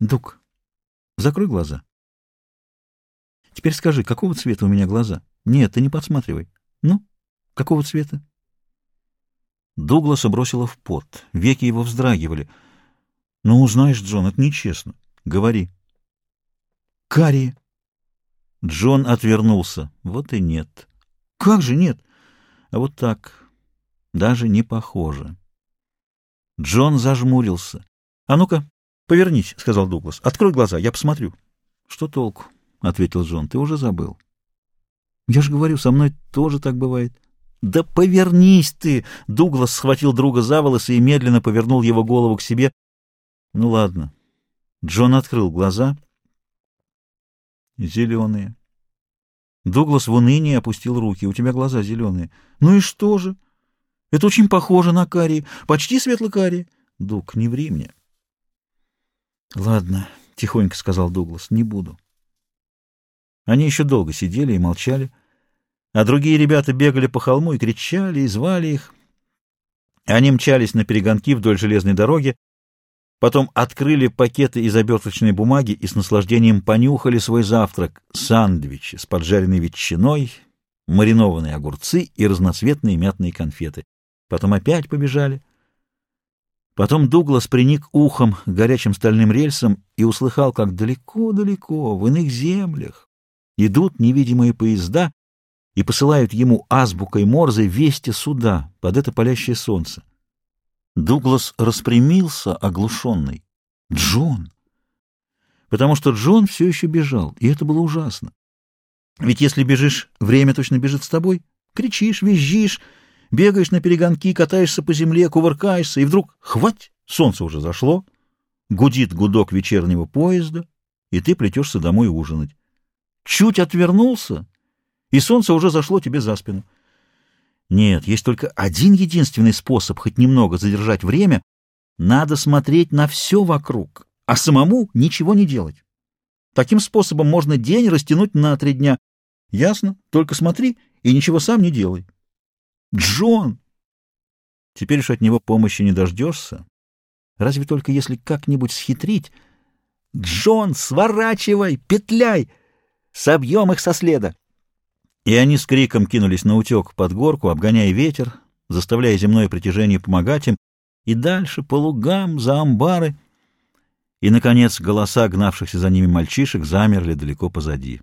Дуг, закрой глаза. Теперь скажи, какого цвета у меня глаза? Нет, ты не подсматривай. Ну, какого цвета? Дугласа бросила в пот. Веки его вздрагивали. Ну, узнаешь, Джон, это нечестно. Говори. Карие. Джон отвернулся. Вот и нет. Как же нет? А вот так. Даже не похоже. Джон зажмурился. — А ну-ка, повернись, — сказал Дуглас. — Открой глаза, я посмотрю. — Что толку? — ответил Джон. — Ты уже забыл. — Я же говорю, со мной тоже так бывает. — Да повернись ты! Дуглас схватил друга за волосы и медленно повернул его голову к себе. — Ну ладно. Джон открыл глаза. Зеленые. Дуглас в унынии опустил руки. — У тебя глаза зеленые. — Ну и что же? Это очень похоже на карие, почти светло-карие. — Дуг, не ври мне. —— Ладно, — тихонько сказал Дуглас, — не буду. Они еще долго сидели и молчали, а другие ребята бегали по холму и кричали, и звали их. Они мчались на перегонки вдоль железной дороги, потом открыли пакеты из оберточной бумаги и с наслаждением понюхали свой завтрак — сандвичи с поджаренной ветчиной, маринованные огурцы и разноцветные мятные конфеты. Потом опять побежали — Потом Дуглас приник ухом к горячим стальным рельсам и услыхал, как далеко-далеко, в иных землях, идут невидимые поезда и посылают ему азбукой Морзе вести суда под это палящее солнце. Дуглас распрямился, оглушенный. Джон! Потому что Джон все еще бежал, и это было ужасно. Ведь если бежишь, время точно бежит с тобой. Кричишь, визжишь, Бегаешь на перегонки, катаешься по земле, кувыркаешься, и вдруг — хвать! Солнце уже зашло, гудит гудок вечернего поезда, и ты плетешься домой ужинать. Чуть отвернулся, и солнце уже зашло тебе за спину. Нет, есть только один единственный способ хоть немного задержать время — надо смотреть на все вокруг, а самому ничего не делать. Таким способом можно день растянуть на три дня. Ясно? Только смотри и ничего сам не делай. Джон! Теперь уж от него помощи не дождешься. Разве только если как-нибудь схитрить. Джон, сворачивай, петляй! Собьем их со следа! И они с криком кинулись на утек под горку, обгоняя ветер, заставляя земное притяжение помогать им, и дальше по лугам, за амбары. И, наконец, голоса гнавшихся за ними мальчишек замерли далеко позади.